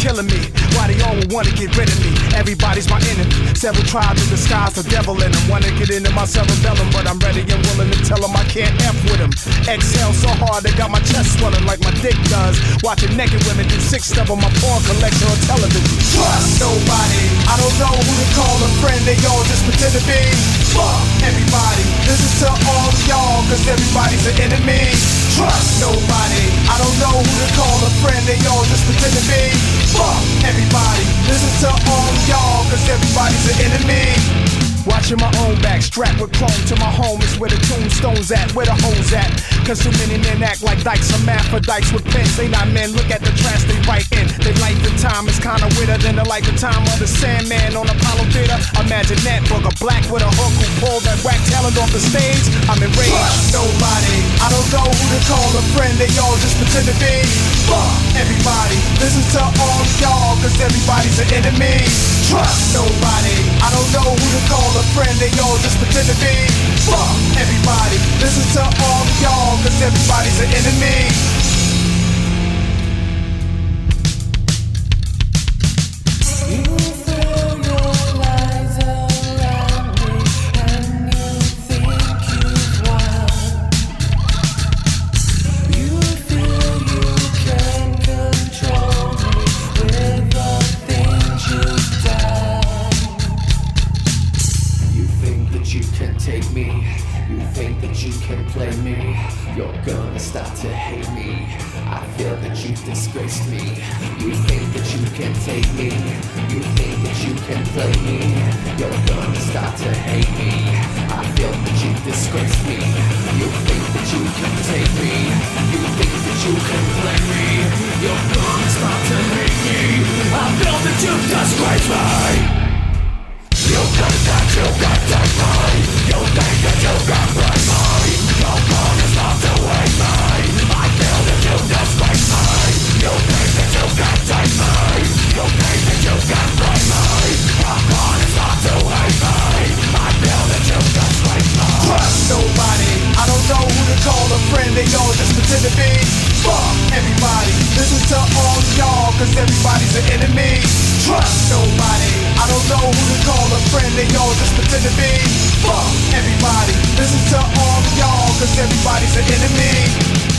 killing me. Why they all wanna get rid of me? Everybody's my enemy. Several tribes to disguise the devil in them. Wanna get into my cerebellum, but I'm ready and willing to tell them I can't F with them. Exhale so hard they got my chest swelling like my dick does. Watching naked women do six step on my porn collection on television. Trust nobody. I don't know who to call a friend. They all just pretend to be. Fuck everybody. This is to all y'all, cause everybody's an enemy. Trust nobody. I don't know Pretend to be. Fuck everybody. Is to all of y'all, cause everybody's an enemy. Watching my own back, strapped with chrome to my home is where the tombstones at, where the hoes at. Cause too many men act like dykes, some dykes with pens. They not men, look at the trash they write in. They life and time is kinda weirder than the life and time of the Sandman on Apollo Theater. Imagine that booger black with a hook who pulled that whack talent off the stage. I'm enraged. Nobody. I don't know who to call a friend, they all just pretend to be. Fuck everybody. Listen to all y'all, cause everybody's an enemy. Trust nobody. I don't know who to call a friend, they all just pretend to be. Fuck everybody, listen to all you can play me. You're gonna start to hate me. I feel that you've disgraced me. You think that you can take me. You think that you can play me. You're gonna start to hate me. I feel that you've disgraced me. You think that you can take me. You think that you can play me. You're gonna start to hate me. I feel that you've disgraced me. Of y'all, cause everybody's an enemy. Trust nobody, I don't know who to call a friend, they all just pretend to be. Fuck everybody, listen to all y'all, cause everybody's an enemy.